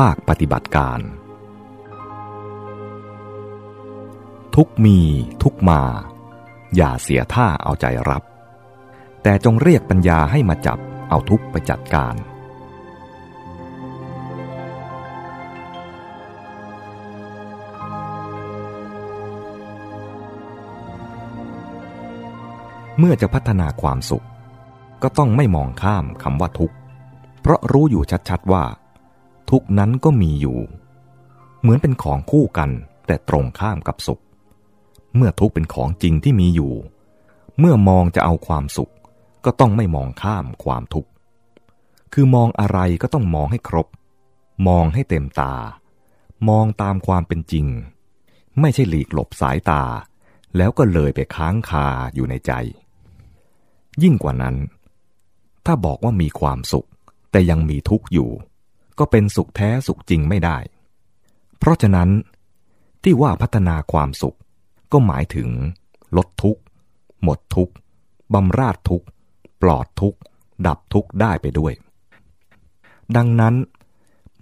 ภาคปฏิบัติการ ทุกมีทุกมา อย่าเสียท่าเอาใจรับ แต่จงเรียกปัญญาให้มาจับเอาทุกไปจัดการ เมื่อจะพัฒนาความสุข ก็ต้องไม่มองข้ามคำว่าทุกข์ เพราะรู้อยู่ชัดๆว่า ทุกนั้นก็มีอยู่ เหมือนเป็นของคู่กัน แต่ตรงข้ามกับสุข เมื่อทุกเป็นของจริงที่มีอยู่ เมื่อมองจะเอาความสุข ก็ต้องไม่มองข้ามความทุกข์ คือมองอะไรก็ต้องมองให้ครบ มองให้เต็มตา มองตามความเป็นจริง ไม่ใช่หลีกหลบสายตา แล้วก็เลยไปค้างคาอยู่ในใจ ยิ่งกว่านั้น ถ้าบอกว่ามีความสุข แต่ยังมีทุกข์อยู่ ก็เป็นสุขแท้สุขจริงไม่ได้ เพราะฉะนั้น ที่ว่าพัฒนาความสุข ก็หมายถึง ลดทุกข์ หมดทุกข์บำราดทุกข์ ปลอดทุกข์ ดับทุกข์ได้ไปด้วย ดังนั้น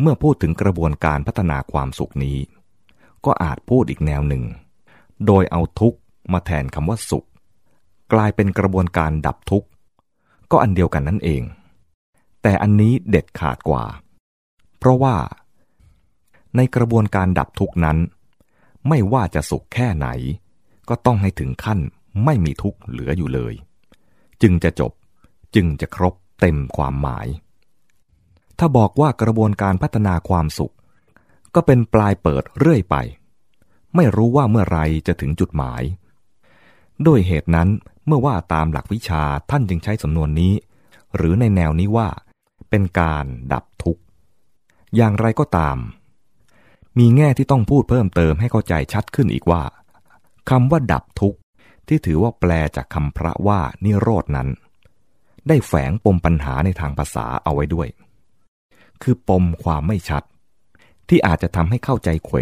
เมื่อพูดถึงกระบวนการพัฒนาความสุขนี้ ก็อาจพูดอีกแนวหนึ่ง โดยเอาทุกข์มาแทนคำว่าสุข กลายเป็นกระบวนการดับทุกข์ ก็อันเดียวกันนั่นเอง แต่อันนี้เด็ดขาดกว่า เพราะว่า ในกระบวนการดับทุกนั้น ไม่ว่าจะสุขแค่ไหน ก็ต้องให้ถึงขั้นไม่มีทุกข์เหลืออยู่เลย จึงจะจบจึงจะครบเต็มความหมาย ถ้าบอกว่ากระบวนการพัฒนาความสุข ก็เป็นปลายเปิดเรื่อยไป ไม่รู้ว่าเมื่อไรจะถึงจุดหมาย ด้วยเหตุนั้นเมื่อว่าตามหลักวิชาท่านจึงใช้สำนวนนี้ หรือในแนวนี้ว่า เป็นการดับ อย่างไรก็ตาม มีแง่ที่ต้องพูดเพิ่มเติมให้เข้าใจชัดขึ้นอีกว่าคำว่าดับทุกข์ที่ถือว่าแปลจากคำพระว่านิโรดนั้น ได้แฝงปมปัญหาในทางภาษาเอาไว้ด้วย คือปมความไม่ชัด ที่อาจจะทำให้เข้าใจเขว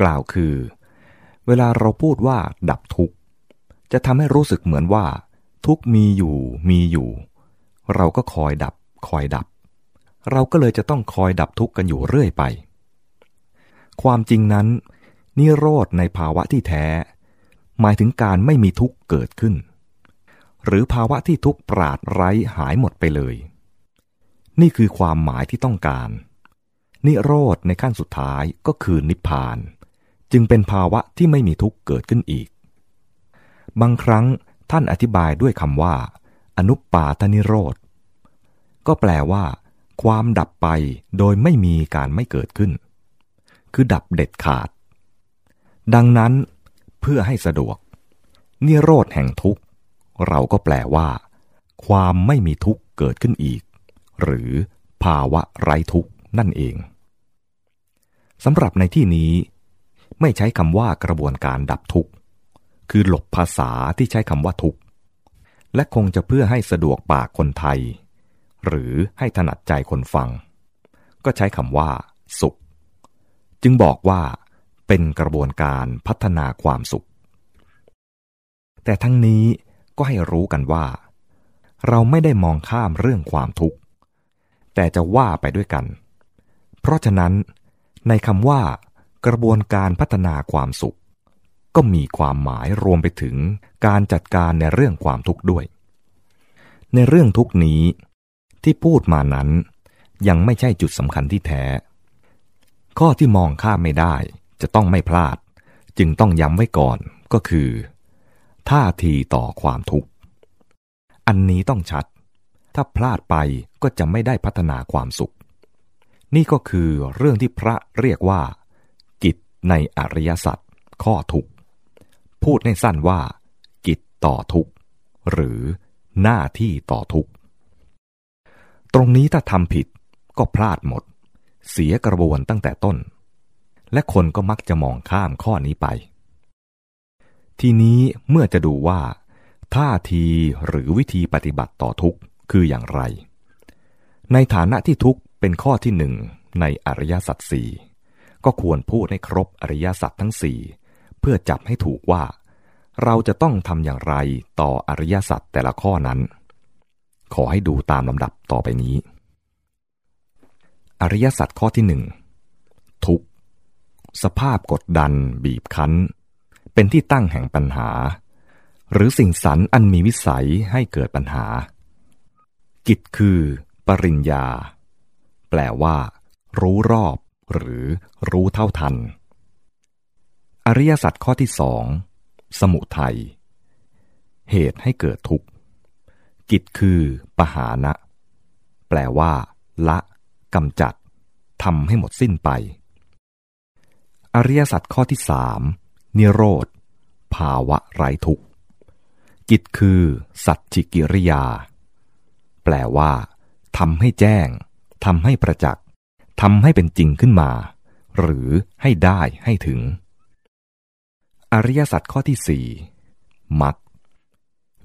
กล่าวคือ เวลาเราพูดว่า ดับทุกข์จะทำให้รู้สึกเหมือนว่า ทุกมีอยู่มีอยู่ เราก็คอยดับ คอยดับ เราก็เลยจะต้องคอยดับทุกข์กันอยู่เรื่อยไป ความจริงนั้น นิโรธในภาวะที่แท้ หมายถึงการไม่มีทุกข์เกิดขึ้น หรือภาวะที่ทุกข์ปราดไร้หายหมดไปเลย นี่คือความหมายที่ต้องการ นิโรธในขั้นสุดท้ายก็คือนิพพาน จึงเป็นภาวะที่ไม่มีทุกข์เกิดขึ้นอีก บางครั้งท่านอธิบายด้วยคำว่า อนุปปาทนิโรธก็แปลว่า ความดับไปโดยไม่มีการไม่เกิดขึ้น คือดับเด็ดขาด ดังนั้นเพื่อให้สะดวก นิโรธแห่งทุกข์ เราก็แปลว่า ความไม่มีทุกข์เกิดขึ้นอีก หรือภาวะไร้ทุกข์นั่นเองสำหรับในที่นี้ ไม่ใช้คำว่ากระบวนการดับทุกข์ คือหลบภาษาที่ใช้คำว่าทุกข์ และคงจะเพื่อให้สะดวกปากคนไทย หรือให้ถนัดใจคนฟัง ก็ใช้คำว่า สุข จึงบอกว่า เป็นกระบวนการพัฒนาความสุข แต่ทั้งนี้ก็ให้รู้กันว่า เราไม่ได้มองข้ามเรื่องความทุกข์ แต่จะว่าไปด้วยกัน เพราะฉะนั้น ในคำว่ากระบวนการพัฒนาความสุข ก็มีความหมายรวมไปถึงการจัดการในเรื่องความทุกข์ด้วย ในเรื่องทุกนี้ ที่พูดมานั้น ยังไม่ใช่จุดสำคัญที่แท้ ข้อที่มองข้ามไม่ได้จะต้องไม่พลาด จึงต้องย้ำไว้ก่อนก็คือ ท่าทีต่อความทุกข์ อันนี้ต้องชัด ถ้าพลาดไปก็จะไม่ได้พัฒนาความสุข นี่ก็คือเรื่องที่พระเรียกว่า กิจในอริยสัจข้อทุกข์ พูดให้สั้นว่า กิจต่อทุกข์ หรือหน้าที่ต่อทุกข์ ตรงนี้ถ้าทำผิดก็พลาดหมด เสียกระบวนตั้งแต่ต้น และคนก็มักจะมองข้ามข้อนี้ไป ทีนี้เมื่อจะดูว่า ท่าทีหรือวิธีปฏิบัติต่อทุกข์คืออย่างไร ในฐานะที่ทุกข์เป็นข้อที่หนึ่งในอริยสัจสี่ก็ควรพูดให้ครบอริยสัจทั้งสี่เพื่อจับให้ถูกว่า เราจะต้องทำอย่างไรต่ออริยสัจแต่ละข้อนั้น ขอให้ดูตามลำดับต่อไปนี้ อริยสัจข้อที่หนึ่งทุกสภาพกดดัน บีบคั้น เป็นที่ตั้งแห่งปัญหา หรือสิ่งสรรอันมีวิสัยให้เกิดปัญหา กิจคือ ปริญญา แปลว่า รู้รอบ หรือรู้เท่าทัน อริยสัจข้อที่สองสมุทัยเหตุให้เกิดทุกข์ กิจคือปหานะ แปลว่า ละกำจัดทำให้หมดสิ้นไป อริยสัจข้อที่สามนิโรธ ภาวะไร้ทุกข์กิจคือสัจจิกิริยา แปลว่าทำให้แจ้งทำให้ประจักษ์ทำให้เป็นจริงขึ้นมา หรือให้ได้ให้ถึง อริยสัจข้อที่สี่มัก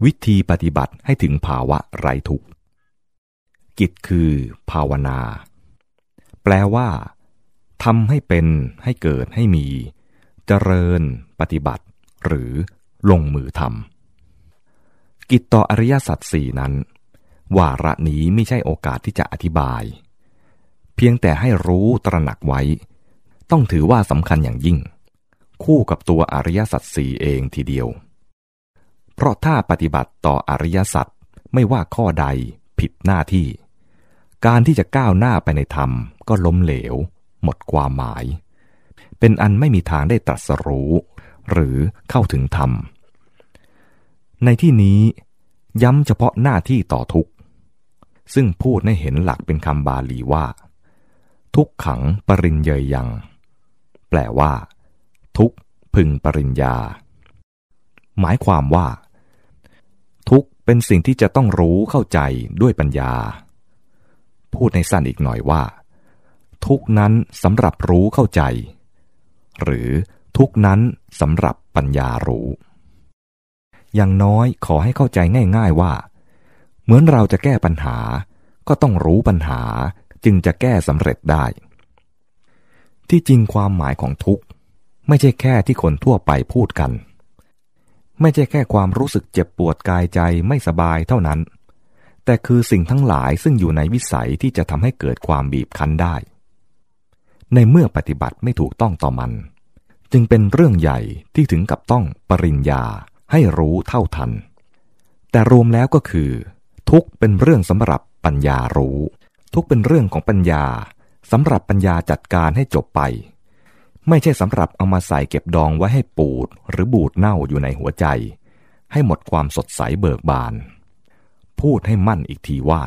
วิธีปฏิบัติให้ถึงภาวะไร้ทุกข์ กิจคือภาวนา แปลว่าทำให้เป็นให้เกิดให้มี เจริญ ปฏิบัติ หรือลงมือทำกิจต่ออริยสัจสี่นั้น วาระนี้ไม่ใช่โอกาสที่จะอธิบาย เพียงแต่ให้รู้ตระหนักไว้ ต้องถือว่าสำคัญอย่างยิ่ง คู่กับตัวอริยสัจสี่เองทีเดียว เพราะถ้าปฏิบัติต่ออริยสัจไม่ว่าข้อใดผิดหน้าที่ การที่จะก้าวหน้าไปในธรรมก็ล้มเหลว หมดความหมาย เป็นอันไม่มีทางได้ตรัสรู้ หรือเข้าถึงธรรม ในที่นี้ย้ำเฉพาะหน้าที่ต่อทุกข์ ซึ่งพูดให้เห็นหลักเป็นคำบาลีว่า ทุกขังปริญเยยยัง แปลว่า ทุกพึงปริญญา หมายความว่า เป็นสิ่งที่จะต้องรู้เข้าใจด้วยปัญญา พูดในสั้นอีกหน่อยว่า ทุกนั้นสำหรับรู้เข้าใจ หรือทุกนั้นสำหรับปัญญารู้ อย่างน้อยขอให้เข้าใจง่าย ๆว่า เหมือนเราจะแก้ปัญหา ก็ต้องรู้ปัญหาจึงจะแก้สำเร็จได้ ที่จริงความหมายของทุกไม่ใช่แค่ที่คนทั่วไปพูดกัน ไม่ใช่แค่ความรู้สึกเจ็บปวดกายใจไม่สบายเท่านั้น แต่คือสิ่งทั้งหลายซึ่งอยู่ในวิสัยที่จะทำให้เกิดความบีบคั้นได้ ในเมื่อปฏิบัติไม่ถูกต้องต่อมัน จึงเป็นเรื่องใหญ่ที่ถึงกับต้องปริญญาให้รู้เท่าทัน แต่รวมแล้วก็คือ ทุกเป็นเรื่องสำหรับปัญญารู้ ทุกเป็นเรื่องของปัญญาสำหรับปัญญาจัดการให้จบไป ไม่ใช่สำหรับเอามาใส่เก็บดองไว้ให้ปูดหรือบูดเน่าอยู่ในหัวใจ ให้หมดความสดใสเบิกบาน พูดให้มั่นอีกทีว่า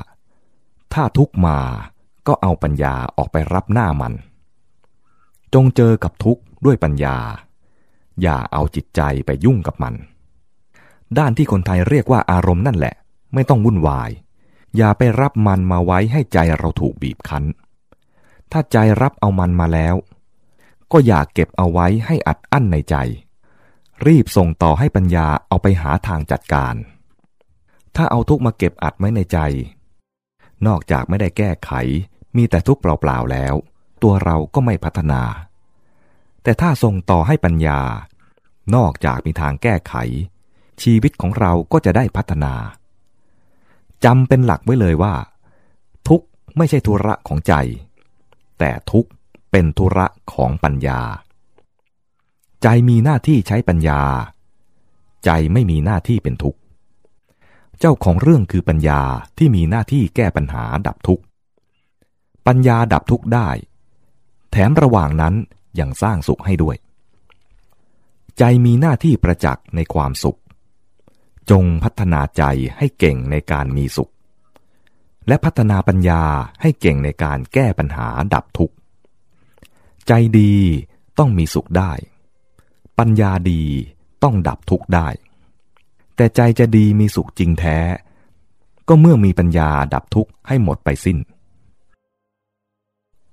ถ้าทุกมาก็เอาปัญญาออกไปรับหน้ามัน จงเจอกับทุกข์ด้วยปัญญา อย่าเอาจิตใจไปยุ่งกับมัน ด้านที่คนไทยเรียกว่าอารมณ์นั่นแหละ ไม่ต้องวุ่นวาย อย่าไปรับมันมาไว้ให้ใจเราถูกบีบคั้น ถ้าใจรับเอามันมาแล้ว ก็อยากเก็บเอาไว้ให้อัดอั้นในใจ รีบส่งต่อให้ปัญญาเอาไปหาทางจัดการ ถ้าเอาทุกมาเก็บอัดไว้ในใจ นอกจากไม่ได้แก้ไข มีแต่ทุกเปล่าๆแล้ว ตัวเราก็ไม่พัฒนา แต่ถ้าส่งต่อให้ปัญญา นอกจากมีทางแก้ไข ชีวิตของเราก็จะได้พัฒนาจำเป็นหลักไว้เลยว่า ทุกไม่ใช่ธุระของใจ แต่ทุก เป็นธุระของปัญญา ใจมีหน้าที่ใช้ปัญญา ใจไม่มีหน้าที่เป็นทุกข์ เจ้าของเรื่องคือปัญญาที่มีหน้าที่แก้ปัญหาดับทุกข์ ปัญญาดับทุกข์ได้ แถมระหว่างนั้นยังสร้างสุขให้ด้วย ใจมีหน้าที่ประจักษ์ในความสุข จงพัฒนาใจให้เก่งในการมีสุข และพัฒนาปัญญาให้เก่งในการแก้ปัญหาดับทุกข์ ใจดีต้องมีสุขได้ ปัญญาดีต้องดับทุกข์ได้ แต่ใจจะดีมีสุขจริงแท้ ก็เมื่อมีปัญญาดับทุกข์ให้หมดไปสิ้น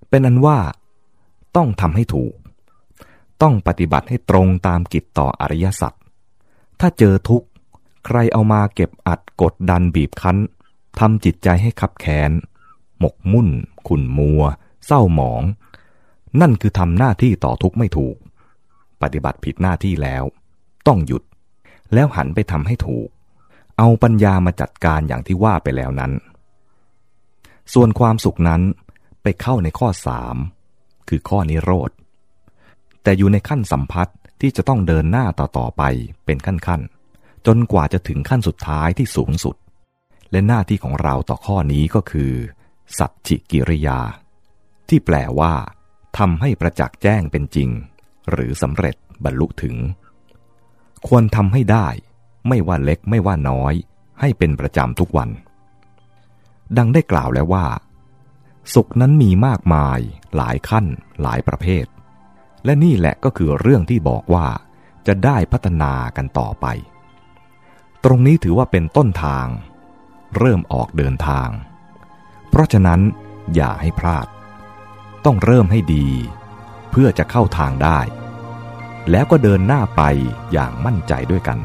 เป็นอันว่า ต้องทำให้ถูก ต้องปฏิบัติให้ตรงตามกิจต่ออริยสัจถ้าเจอทุกข์ ใครเอามาเก็บอัดกดดันบีบคั้นทำจิตใจให้ขับแค้นหมกมุ่น ขุ่นมัว เศร้าหมอง นั่นคือทำหน้าที่ต่อทุกไม่ถูก ปฏิบัติผิดหน้าที่แล้ว ต้องหยุด แล้วหันไปทำให้ถูก เอาปัญญามาจัดการอย่างที่ว่าไปแล้วนั้น ส่วนความสุขนั้นไปเข้าในข้อสามคือข้อนิโรธ แต่อยู่ในขั้นสัมพัทธ์ที่จะต้องเดินหน้าต่อตอไปเป็นขั้นๆ จนกว่าจะถึงขั้นสุดท้ายที่สูงสุด และหน้าที่ของเราต่อข้อนี้ก็คือ สัจจิกิริยา ที่แปลว่า ทำให้ประจักษ์แจ้งเป็นจริง หรือสำเร็จบรรลุถึง ควรทำให้ได้ ไม่ว่าเล็กไม่ว่าน้อย ให้เป็นประจำทุกวัน ดังได้กล่าวแล้วว่า สุขนั้นมีมากมาย หลายขั้น หลายประเภท และนี่แหละก็คือเรื่องที่บอกว่า จะได้พัฒนากันต่อไป ตรงนี้ถือว่าเป็นต้นทาง เริ่มออกเดินทาง เพราะฉะนั้นอย่าให้พลาด ต้องเริ่มให้ดี เพื่อจะเข้าทางได้ แล้วก็เดินหน้าไปอย่างมั่นใจด้วยกัน